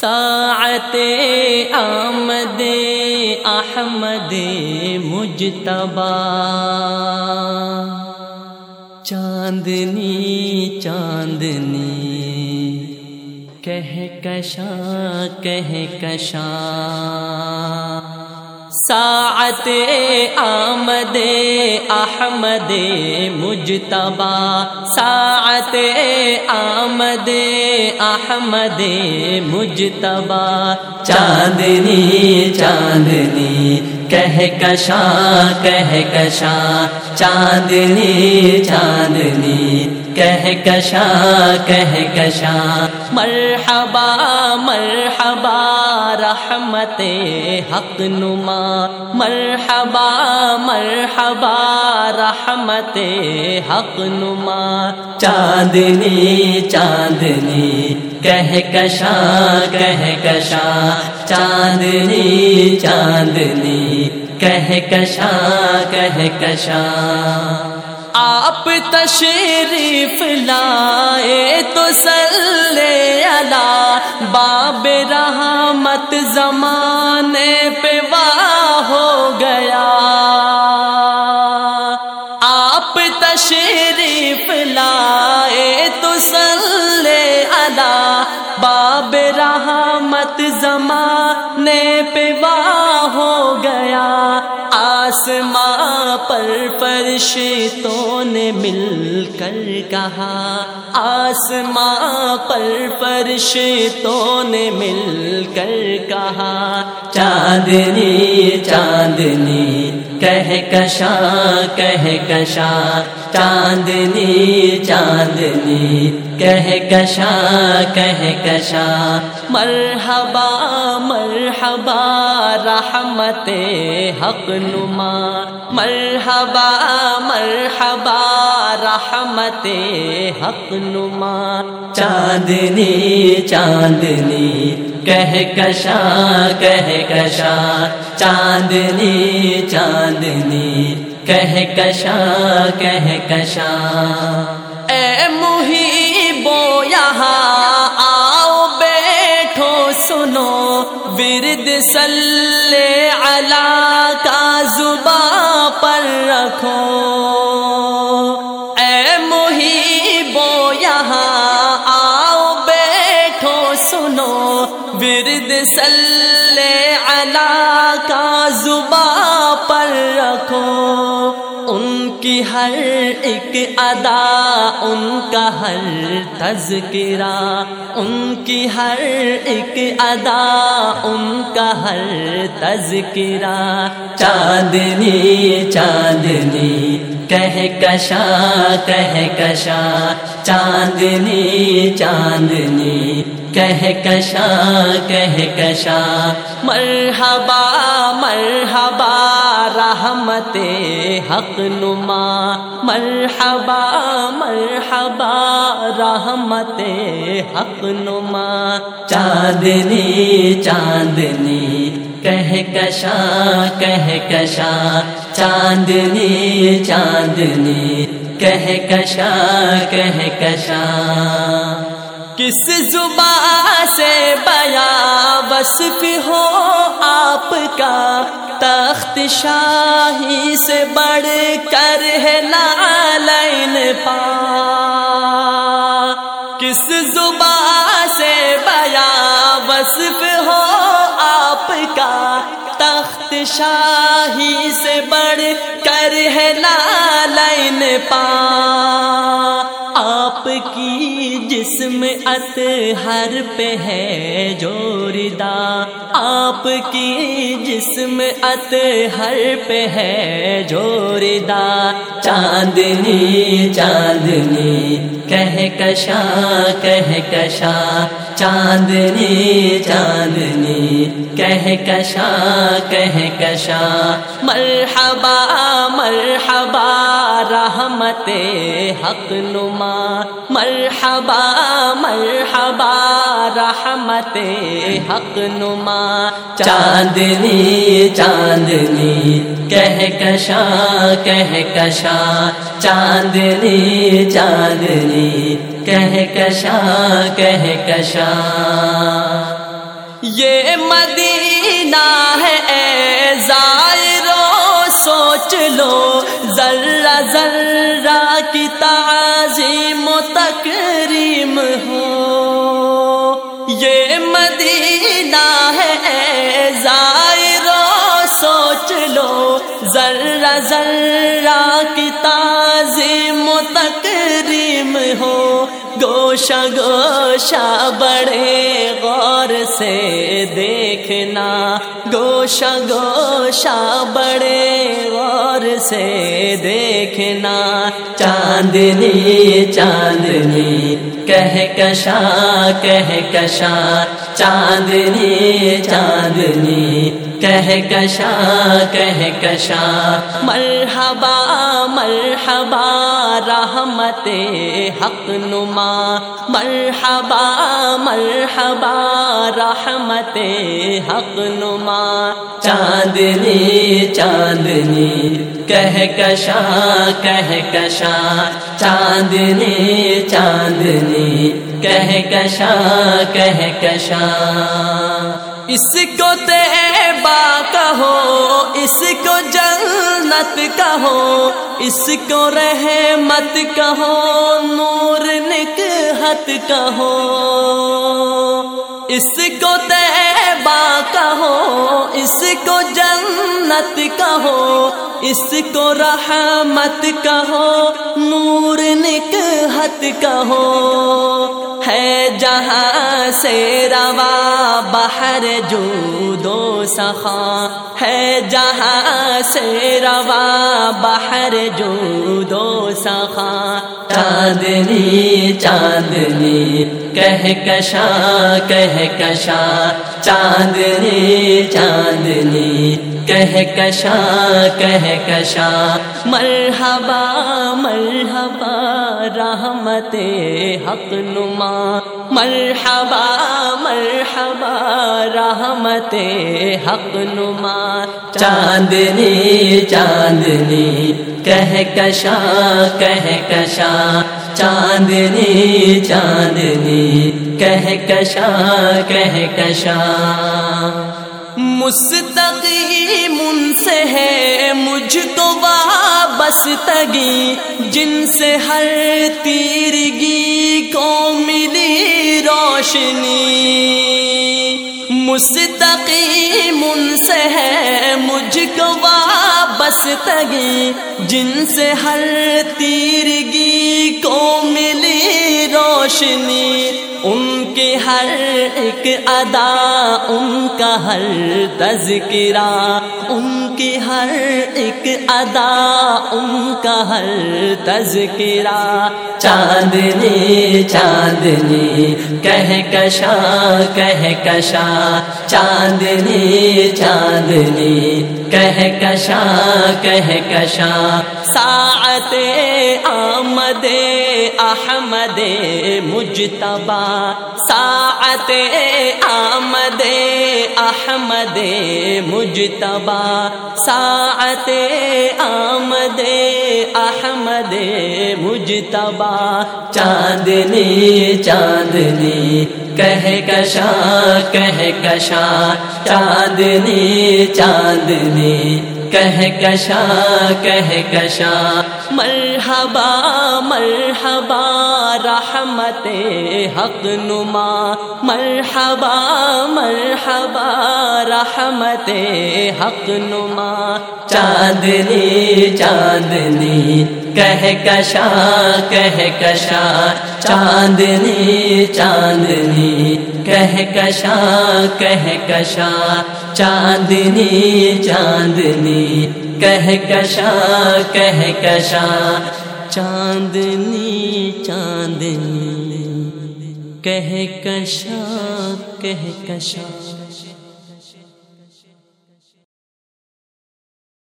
ساعت آمد احمد مجتبا چاندنی چاندنی۔ کہہ کشاں کہہ کشاں۔ ساعت آمد احمد مجتبا ساعت آمد احمد مجتبا چاندنی چاندنی کہہ کشاں کہہ کشاں چاندنی چاندنی کہہ کشاں کہہ مرحبا مرحبا، رحمت حق نما۔ مرحبا مرحبا، رحمت حق نما۔ چاندنی چاندنی کہہ کشاں کہہ چاندنی چاندنی کہہ کشاں کہہ کشاں۔ آپ تشریف لائے تو سلے باب رحمت زمانے پہ واہ ہو گیا۔ آپ تشریف لائے تو سلے اللہ۔ باب رحمت زمانے پہ واہ ہو گیا۔ آسماں پر فرشتوں نے مل کر کہا۔ آسماں پر فرشتوں نے مل کر کہا۔ چاندنی چاندنی۔ کہہ کشاں چاندنی چاندنی۔ کہہ کشاں۔ مرحبا مرحبا، رحمت حق نما۔ مرحبا مرحبا، رحمت حق نما۔ چاندنی چاندنی کہہ کشاں، کہہ چاندنی چاندنی، کہہ کشاں کہہ کشاں۔ اے یہاں آؤ، بیٹھو، سنو۔ ورد صلی علی کا زباں پر رکھو۔ ورد صلی علی کا زباں پر رکھو۔ ان کی ہر ایک ادا، ان کا ہر تذکرہ۔ ان کی ہر ایک ادا، ان کا ہر تذکرہ۔ چاندنی چاندنی، کہہ کشاں کہہ کشاں۔ چاندنی چاندنی کہہ کشاں، کہہ مرحبا مرحبا، رحمت حق نما۔ مرحبا مرحبا، رحمت حق نما۔ چاندنی چاندنی، کہہ کشاں، کہہ چاندنی چاندنی، کہہ کشاں، کہہ کس زبان سے بیا وصف ہو آپ کا؟ تخت شاہی سے بڑھ کر ہے نالین پا۔ کس زبان سے بیا وصف ہو آپ کا؟ تخت شاہی سے بڑھ کر ہے لالین پا۔ کی جسم ات ہر پہ ہے جوردا آپ کی جسم ات ہر پہ ہے جوردا چاندنی چاندنی کہہ کشاں کہہ کشاں چاندنی چاندنی کہہ کشاں کہہ کشاں مرحبا مرحبا رحمت حق نما مرحبا مرحبا، رحمت حق نما۔ چاندنی چاندنی، کہہ کشاں کہہ کشاں۔ چاندنی چاندنی، کہہ کشاں کہہ کشاں۔ یہ مدینہ ہے، اے زائرو، سوچ لو۔ ذرہ ذرہ کی تعظیم و تکریم ہو۔ یہ مدینہ ہے، اے زائرو، سوچ لو۔ ذرہ ذرہ کی تعظیم و تکریم ہو۔ گوشہ گوشہ بڑے غور سے دیکھنا۔ گوشہ گوشہ بڑے غور سے دیکھنا۔ چاندنی چاندنی۔ کہہ کشا چاندنی چاندنی۔ کہہ کشا کہہ مرحبا مرحبا، رحمت حق نما۔ مرحبا مرحبا، رحمت حق نما۔ چاندنی چاندنی۔ کہہ کشا کہہ کشا چاندنی چاندنی کہہ کشا کہہ کشا اس کو تیبا کہو، اس کو جنت کہو، اس کو رحمت کہو، نور نکہت کہو۔ اس کو تیبا کہو، اس کو جنت کہو اس کو رحمت کہو، نور نکہت کہو۔ ہے جہاں سے روا بہر جو دو سخا۔ ہے جہاں سے روا بہر جو دو سخا۔ چاندنی چاندنی، کہہ کشا کہہ کشا چاندنی چاندنی۔ کہہ کشا کہہ کشا مرحبا مرحبا، رحمت حق نما۔ مرحبا مرحبا، رحمت حق نما۔ چاندنی چاندنی، کہہ کشا کہہ کشا چاندنی چاندنی، کہہ کشا کہہ کشا مستقیم ان سے ہے، مجھ کو وابستگی۔ جن سے ہر تیرگی کو ملی روشنی۔ مستقیم ان سے ہے، مجھ کو وابستگی۔ جن سے ہر تیرگی کو ملی روشنی۔ ان کی ہر ایک ادا، ان کا ہر تذکرہ، ان کی ہر ایک ادا، ان کا ہر تذکرہ۔ چاندنی چاندنی، کہہ کشا کہہ چاندنی چاندنی، کہہ کشا کہہ کشا ساعت آمد احمد مجتبا ساعت آمد، احمد مجتبا ساعت آمد، احمد مجتبا چاندنی چاندنی، کہہ کشا کہہ کشا چاندنی چاندنی کہکشاں کہکشاں مرحبا مرحبا۔ رحمت حق نما، مرحبا مرحبا، رحمت حق نما۔ چاندنی چاندنی، کہہ کشا کہہ کشا۔ چاندنی چاندنی، کہہ کشا کہہ کشا۔ چاندنی چاندنی، کہہ کشا کہہ کشا۔ چاندنی چاندنی۔ کہہ کشا کہہ کشا